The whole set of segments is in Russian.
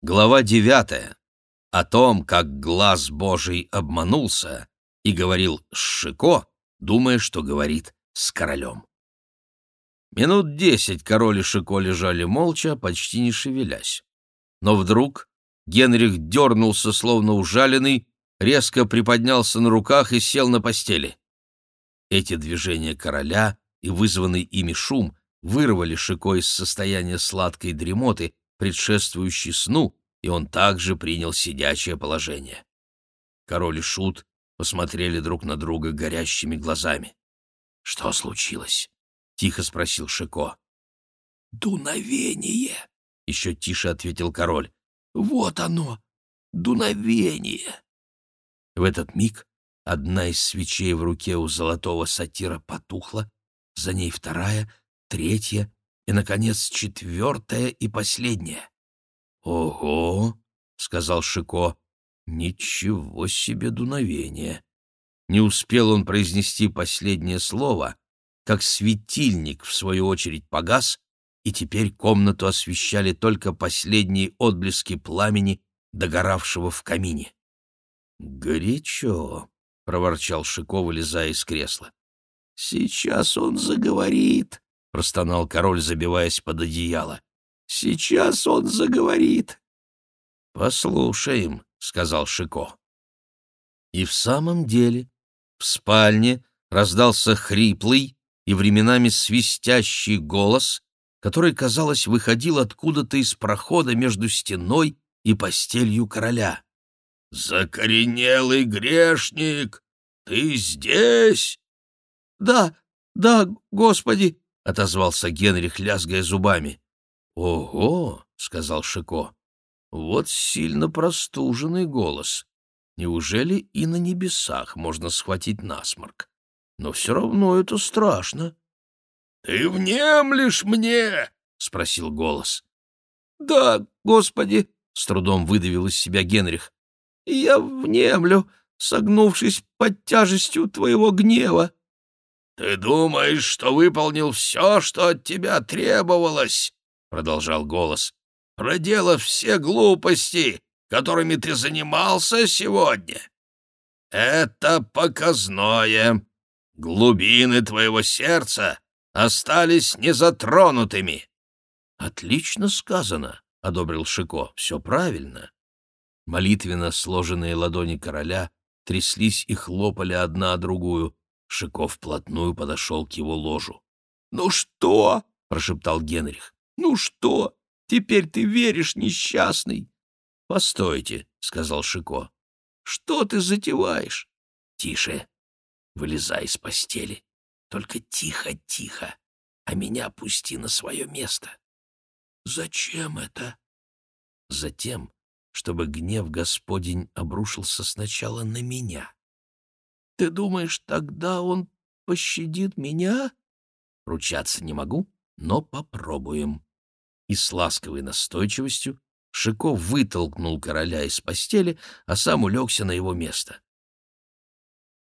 Глава девятая. О том, как глаз Божий обманулся и говорил с Шико, думая, что говорит с королем. Минут десять король и Шико лежали молча, почти не шевелясь. Но вдруг Генрих дернулся, словно ужаленный, резко приподнялся на руках и сел на постели. Эти движения короля и вызванный ими шум вырвали Шико из состояния сладкой дремоты, предшествующей сну, и он также принял сидячее положение. Король и Шут посмотрели друг на друга горящими глазами. «Что случилось?» — тихо спросил Шико. «Дуновение!» — еще тише ответил король. «Вот оно! Дуновение!» В этот миг одна из свечей в руке у золотого сатира потухла, за ней вторая, третья и, наконец, четвертая и последняя. «Ого!» — сказал Шико. «Ничего себе дуновение!» Не успел он произнести последнее слово, как светильник, в свою очередь, погас, и теперь комнату освещали только последние отблески пламени, догоравшего в камине. «Горячо!» — проворчал Шико, вылезая из кресла. «Сейчас он заговорит!» — простонал король, забиваясь под одеяло. «Сейчас он заговорит!» «Послушаем», — сказал Шико. И в самом деле в спальне раздался хриплый и временами свистящий голос, который, казалось, выходил откуда-то из прохода между стеной и постелью короля. «Закоренелый грешник! Ты здесь?» «Да, да, Господи!» — отозвался Генрих, лязгая зубами. «Ого!» — сказал Шико. «Вот сильно простуженный голос. Неужели и на небесах можно схватить насморк? Но все равно это страшно». «Ты внемлешь мне?» — спросил голос. «Да, Господи!» — с трудом выдавил из себя Генрих. «Я внемлю, согнувшись под тяжестью твоего гнева». «Ты думаешь, что выполнил все, что от тебя требовалось?» — продолжал голос. «Проделав все глупости, которыми ты занимался сегодня. Это показное. Глубины твоего сердца остались незатронутыми». «Отлично сказано», — одобрил Шико. «Все правильно». Молитвенно сложенные ладони короля тряслись и хлопали одна другую. Шиков вплотную подошел к его ложу. «Ну что?» — прошептал Генрих. «Ну что? Теперь ты веришь, несчастный?» «Постойте», — сказал Шико. «Что ты затеваешь?» «Тише. Вылезай из постели. Только тихо-тихо, а меня опусти на свое место». «Зачем это?» «Затем, чтобы гнев Господень обрушился сначала на меня». Ты думаешь, тогда он пощадит меня? Ручаться не могу, но попробуем. И с ласковой настойчивостью Шико вытолкнул короля из постели, а сам улегся на его место.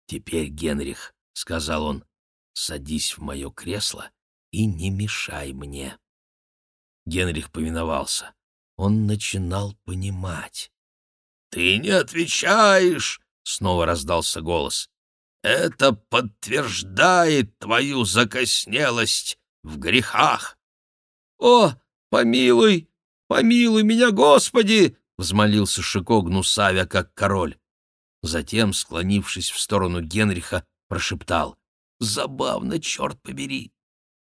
«Теперь, Генрих», — сказал он, — «садись в мое кресло и не мешай мне». Генрих повиновался. Он начинал понимать. «Ты не отвечаешь!» — снова раздался голос. Это подтверждает твою закоснелость в грехах. — О, помилуй, помилуй меня, Господи! — взмолился Шико, гнусавя, как король. Затем, склонившись в сторону Генриха, прошептал. — Забавно, черт побери!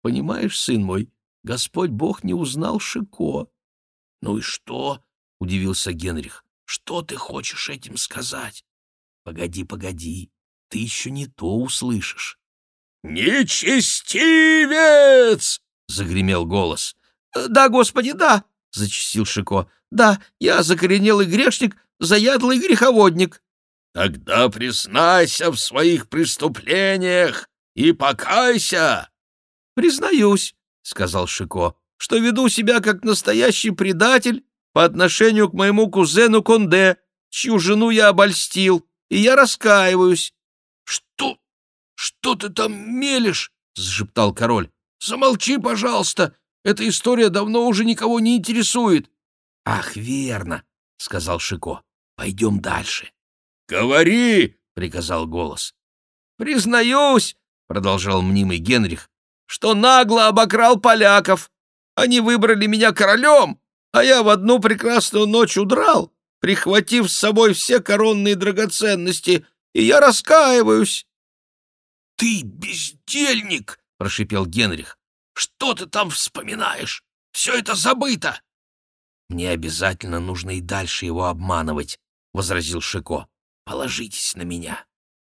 Понимаешь, сын мой, Господь Бог не узнал Шико. — Ну и что? — удивился Генрих. — Что ты хочешь этим сказать? — Погоди, погоди ты еще не то услышишь. «Нечестивец!» — загремел голос. «Да, Господи, да!» — зачастил Шико. «Да, я закоренелый грешник, заядлый греховодник». «Тогда признайся в своих преступлениях и покайся!» «Признаюсь», — сказал Шико, — «что веду себя как настоящий предатель по отношению к моему кузену Конде, чью жену я обольстил, и я раскаиваюсь. «Что? Что ты там мелешь?» — зашептал король. «Замолчи, пожалуйста! Эта история давно уже никого не интересует!» «Ах, верно!» — сказал Шико. «Пойдем дальше». «Говори!» — приказал голос. «Признаюсь!» — продолжал мнимый Генрих, что нагло обокрал поляков. Они выбрали меня королем, а я в одну прекрасную ночь удрал, прихватив с собой все коронные драгоценности, и я раскаиваюсь. — Ты бездельник! — прошипел Генрих. — Что ты там вспоминаешь? Все это забыто! — Мне обязательно нужно и дальше его обманывать, — возразил Шико. — Положитесь на меня.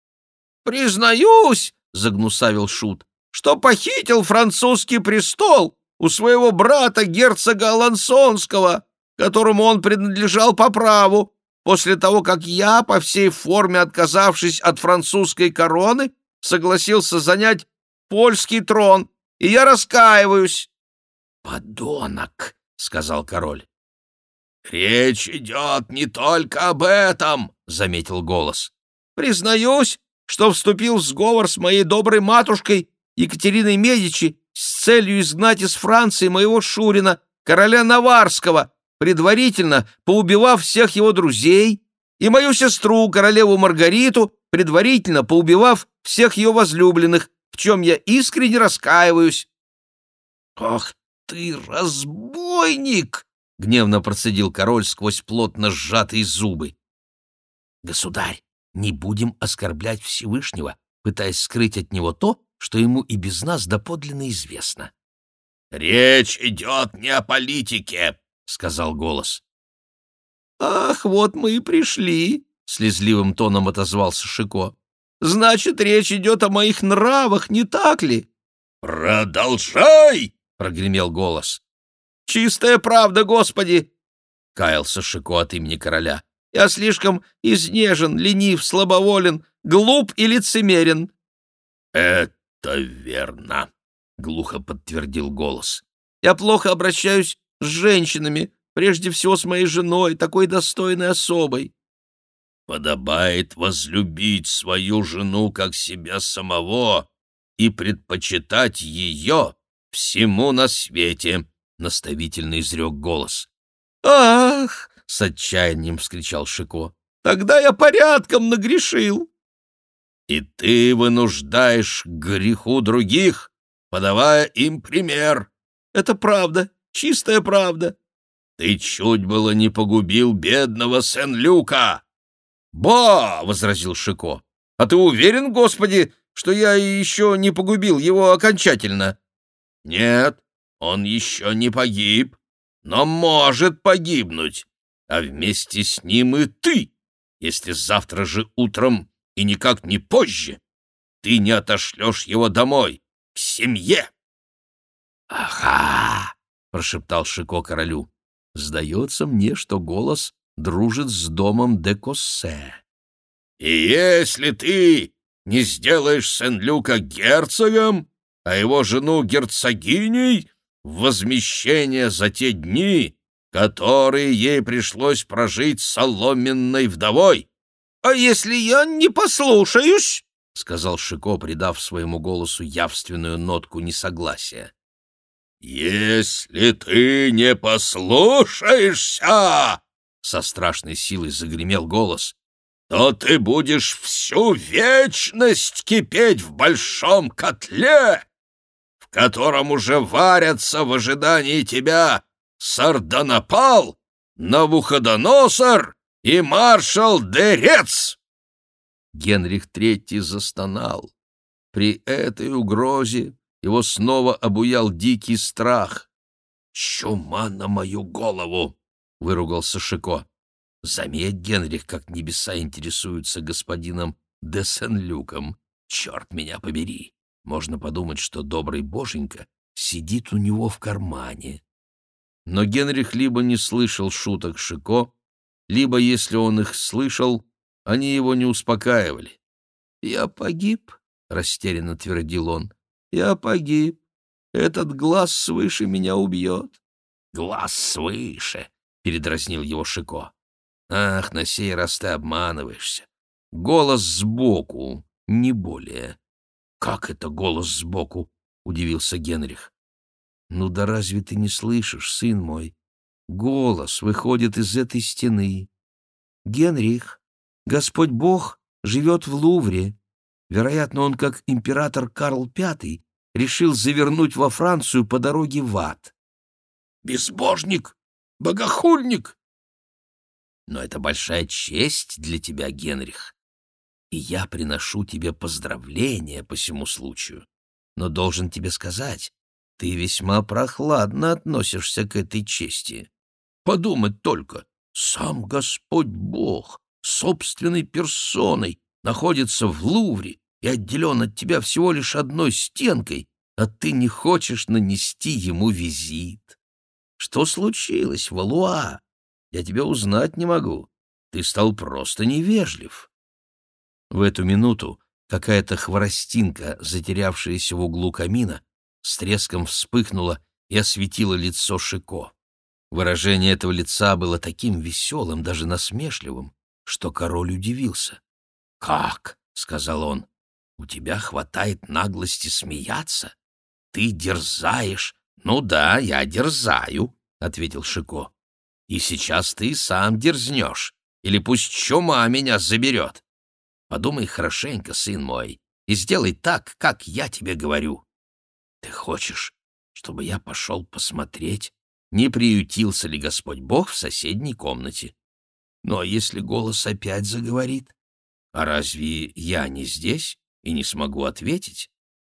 — Признаюсь, — загнусавил Шут, — что похитил французский престол у своего брата герцога Алансонского, которому он принадлежал по праву, после того, как я, по всей форме отказавшись от французской короны, согласился занять польский трон, и я раскаиваюсь. — Подонок, — сказал король. — Речь идет не только об этом, — заметил голос. — Признаюсь, что вступил в сговор с моей доброй матушкой Екатериной Медичи с целью изгнать из Франции моего Шурина, короля Наварского, предварительно поубивав всех его друзей, и мою сестру, королеву Маргариту, предварительно поубивав всех ее возлюбленных, в чем я искренне раскаиваюсь. «Ах ты, разбойник!» — гневно процедил король сквозь плотно сжатые зубы. «Государь, не будем оскорблять Всевышнего, пытаясь скрыть от него то, что ему и без нас доподлинно известно. «Речь идет не о политике», — сказал голос. «Ах, вот мы и пришли», — слезливым тоном отозвался Шико. «Значит, речь идет о моих нравах, не так ли?» «Продолжай!» — прогремел голос. «Чистая правда, Господи!» — каялся Шико от имени короля. «Я слишком изнежен, ленив, слабоволен, глуп и лицемерен». «Это «Это верно», — глухо подтвердил голос. «Я плохо обращаюсь с женщинами, прежде всего с моей женой, такой достойной особой». «Подобает возлюбить свою жену как себя самого и предпочитать ее всему на свете», — наставительно изрек голос. «Ах!» — с отчаянием вскричал Шико. «Тогда я порядком нагрешил!» И ты вынуждаешь к греху других, подавая им пример. Это правда, чистая правда. Ты чуть было не погубил бедного Сен-Люка. «Ба!» — возразил Шико. «А ты уверен, Господи, что я еще не погубил его окончательно?» «Нет, он еще не погиб, но может погибнуть, а вместе с ним и ты, если завтра же утром и никак не позже, ты не отошлешь его домой, к семье. — Ага! — прошептал Шико королю. — Сдается мне, что голос дружит с домом де Коссе. — И если ты не сделаешь Сен-Люка герцогом, а его жену герцогиней, возмещение за те дни, которые ей пришлось прожить соломенной вдовой, «А если я не послушаюсь?» — сказал Шико, придав своему голосу явственную нотку несогласия. «Если ты не послушаешься!» — со страшной силой загремел голос. «То ты будешь всю вечность кипеть в большом котле, в котором уже варятся в ожидании тебя Сардонапал, Навуходоносор и маршал Дерец!» Генрих Третий застонал. При этой угрозе его снова обуял дикий страх. «Чума на мою голову!» — выругался Шико. «Заметь, Генрих, как небеса интересуются господином де Сен-Люком. Черт меня побери! Можно подумать, что добрый боженька сидит у него в кармане». Но Генрих либо не слышал шуток Шико, либо, если он их слышал, они его не успокаивали. «Я погиб», — растерянно твердил он, — «я погиб. Этот глаз свыше меня убьет». «Глаз свыше», — передразнил его Шико. «Ах, на сей раз ты обманываешься. Голос сбоку, не более». «Как это голос сбоку?» — удивился Генрих. «Ну да разве ты не слышишь, сын мой? голос выходит из этой стены. Генрих, Господь Бог живет в Лувре. Вероятно, он, как император Карл V, решил завернуть во Францию по дороге в ад. «Безбожник! Богохульник!» «Но это большая честь для тебя, Генрих, и я приношу тебе поздравления по всему случаю. Но должен тебе сказать, ты весьма прохладно относишься к этой чести. Подумать только, сам Господь Бог собственной персоной находится в Лувре и отделен от тебя всего лишь одной стенкой, а ты не хочешь нанести ему визит. Что случилось, Валуа? Я тебя узнать не могу. Ты стал просто невежлив. В эту минуту какая-то хворостинка, затерявшаяся в углу камина, с треском вспыхнула и осветила лицо Шико. Выражение этого лица было таким веселым, даже насмешливым, что король удивился. «Как?» — сказал он. «У тебя хватает наглости смеяться? Ты дерзаешь?» «Ну да, я дерзаю», — ответил Шико. «И сейчас ты сам дерзнешь, или пусть чума меня заберет. Подумай хорошенько, сын мой, и сделай так, как я тебе говорю. Ты хочешь, чтобы я пошел посмотреть, не приютился ли Господь Бог в соседней комнате? Ну а если голос опять заговорит? А разве я не здесь и не смогу ответить?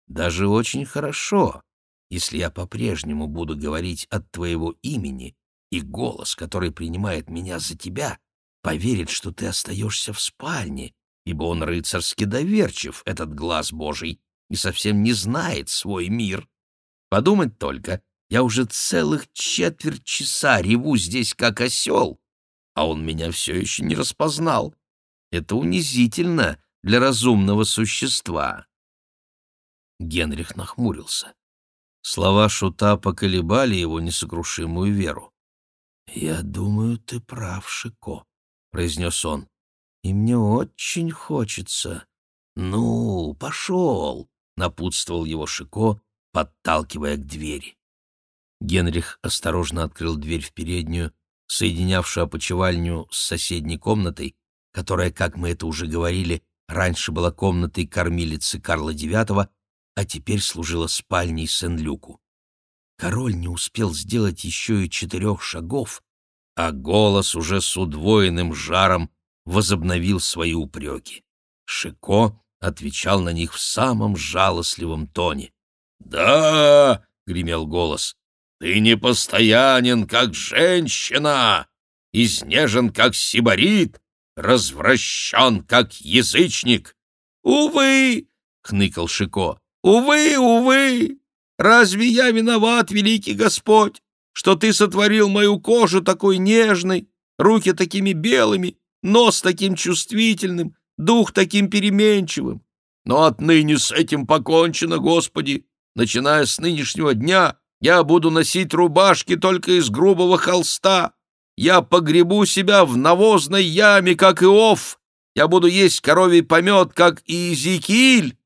Даже очень хорошо, если я по-прежнему буду говорить от твоего имени, и голос, который принимает меня за тебя, поверит, что ты остаешься в спальне, ибо он рыцарски доверчив, этот глаз Божий, и совсем не знает свой мир. Подумать только, я уже целых четверть часа реву здесь, как осел, а он меня все еще не распознал. Это унизительно для разумного существа. Генрих нахмурился. Слова Шута поколебали его несокрушимую веру. «Я думаю, ты прав, Шико», — произнес он и мне очень хочется. Ну, пошел, — напутствовал его Шико, подталкивая к двери. Генрих осторожно открыл дверь в переднюю, соединявшую опочивальню с соседней комнатой, которая, как мы это уже говорили, раньше была комнатой кормилицы Карла IX, а теперь служила спальней Сен-Люку. Король не успел сделать еще и четырех шагов, а голос уже с удвоенным жаром возобновил свои упреки. Шико отвечал на них в самом жалостливом тоне. «Да!» — гремел голос. «Ты непостоянен, как женщина, изнежен, как сибарит, развращен, как язычник». «Увы!» — хныкал Шико. «Увы, увы! Разве я виноват, великий Господь, что ты сотворил мою кожу такой нежной, руки такими белыми, нос таким чувствительным, дух таким переменчивым. Но отныне с этим покончено, Господи. Начиная с нынешнего дня я буду носить рубашки только из грубого холста. Я погребу себя в навозной яме, как Иов. Я буду есть коровий помет, как Иезекииль.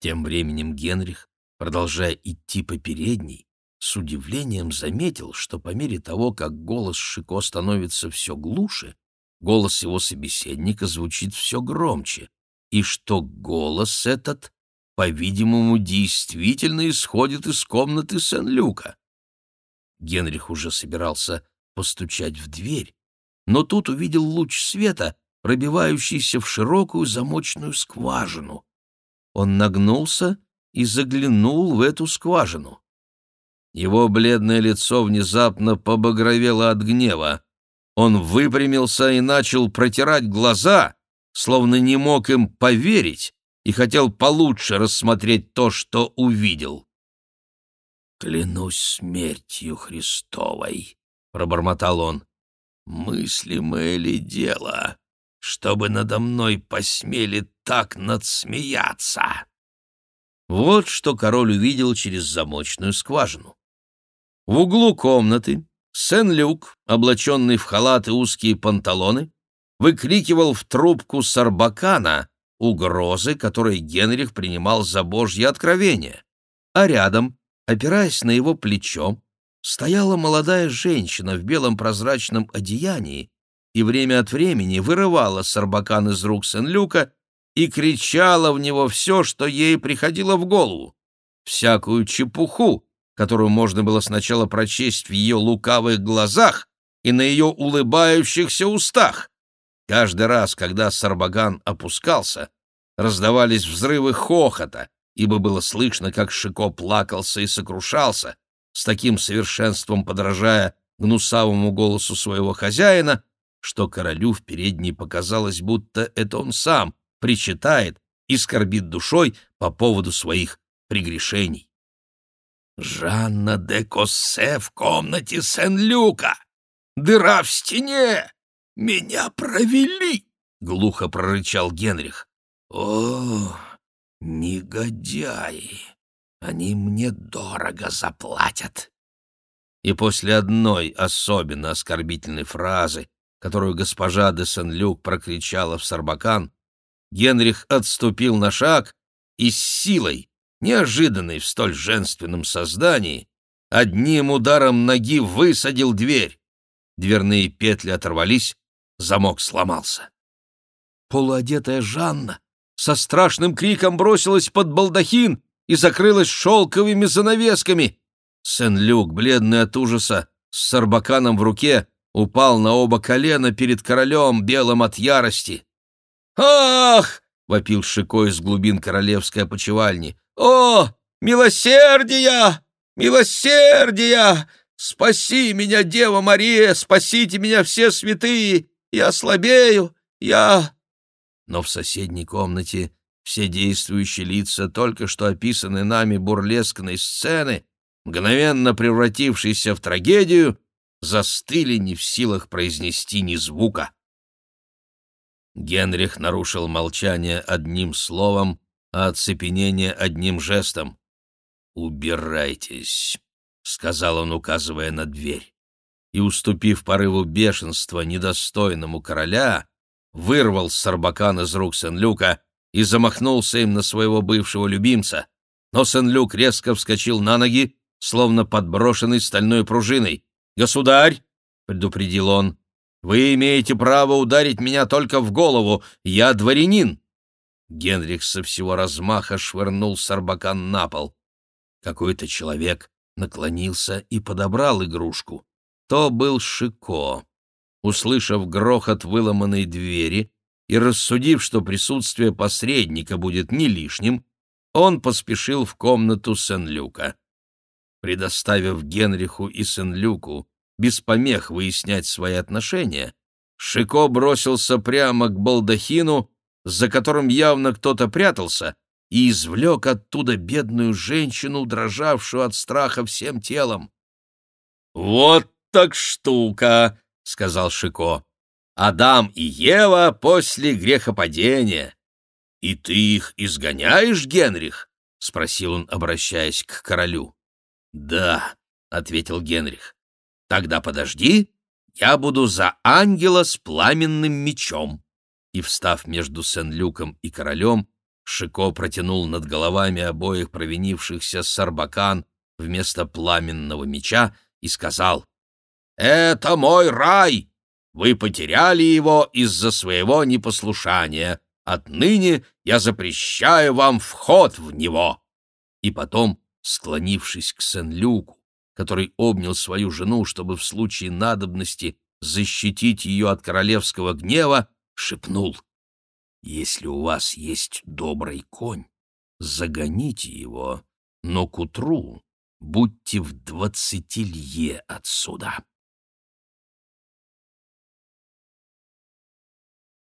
Тем временем Генрих, продолжая идти по передней, с удивлением заметил, что по мере того, как голос Шико становится все глуше, голос его собеседника звучит все громче, и что голос этот, по-видимому, действительно исходит из комнаты Сен-Люка. Генрих уже собирался постучать в дверь, но тут увидел луч света, пробивающийся в широкую замочную скважину. Он нагнулся и заглянул в эту скважину. Его бледное лицо внезапно побагровело от гнева. Он выпрямился и начал протирать глаза, словно не мог им поверить и хотел получше рассмотреть то, что увидел. «Клянусь смертью Христовой», — пробормотал он, — «мыслимое ли дело, чтобы надо мной посмели так надсмеяться?» Вот что король увидел через замочную скважину. В углу комнаты Сен-Люк, облаченный в халат и узкие панталоны, выкрикивал в трубку Сарбакана угрозы, которые Генрих принимал за божье откровение. А рядом, опираясь на его плечо, стояла молодая женщина в белом прозрачном одеянии и время от времени вырывала Сарбакан из рук Сен-Люка и кричала в него все, что ей приходило в голову, всякую чепуху, которую можно было сначала прочесть в ее лукавых глазах и на ее улыбающихся устах. Каждый раз, когда Сарбаган опускался, раздавались взрывы хохота, ибо было слышно, как Шико плакался и сокрушался, с таким совершенством подражая гнусавому голосу своего хозяина, что королю в передней показалось, будто это он сам причитает и скорбит душой по поводу своих прегрешений. «Жанна де Коссе в комнате Сен-Люка! Дыра в стене! Меня провели!» — глухо прорычал Генрих. «О, негодяи! Они мне дорого заплатят!» И после одной особенно оскорбительной фразы, которую госпожа де Сен-Люк прокричала в Сарбакан, Генрих отступил на шаг и с силой, неожиданной в столь женственном создании, одним ударом ноги высадил дверь. Дверные петли оторвались, замок сломался. Полуодетая Жанна со страшным криком бросилась под балдахин и закрылась шелковыми занавесками. Сен-Люк, бледный от ужаса, с сарбаканом в руке, упал на оба колена перед королем, белым от ярости. «Ах!» — вопил Шико из глубин королевской опочивальни. «О, милосердия! Милосердия! Спаси меня, Дева Мария! Спасите меня, все святые! Я слабею! Я...» Но в соседней комнате все действующие лица только что описанной нами бурлескной сцены, мгновенно превратившейся в трагедию, застыли не в силах произнести ни звука. Генрих нарушил молчание одним словом, а оцепенение одним жестом. «Убирайтесь», — сказал он, указывая на дверь. И, уступив порыву бешенства недостойному короля, вырвал Сарбакан из рук Сен-Люка и замахнулся им на своего бывшего любимца. Но Сен-Люк резко вскочил на ноги, словно подброшенный стальной пружиной. «Государь!» — предупредил он. Вы имеете право ударить меня только в голову. Я дворянин. Генрих со всего размаха швырнул Сарбакан на пол. Какой-то человек наклонился и подобрал игрушку. То был Шико. Услышав грохот выломанной двери и рассудив, что присутствие посредника будет не лишним, он поспешил в комнату Сен-Люка. Предоставив Генриху и Сен-Люку без помех выяснять свои отношения, Шико бросился прямо к балдахину, за которым явно кто-то прятался, и извлек оттуда бедную женщину, дрожавшую от страха всем телом. «Вот так штука!» — сказал Шико. «Адам и Ева после грехопадения. И ты их изгоняешь, Генрих?» — спросил он, обращаясь к королю. «Да», — ответил Генрих. Тогда подожди, я буду за ангела с пламенным мечом. И, встав между Сен-Люком и королем, Шико протянул над головами обоих провинившихся сарбакан вместо пламенного меча и сказал, «Это мой рай! Вы потеряли его из-за своего непослушания. Отныне я запрещаю вам вход в него!» И потом, склонившись к Сен-Люку, который обнял свою жену, чтобы в случае надобности защитить ее от королевского гнева, шепнул «Если у вас есть добрый конь, загоните его, но к утру будьте в двадцати лье отсюда».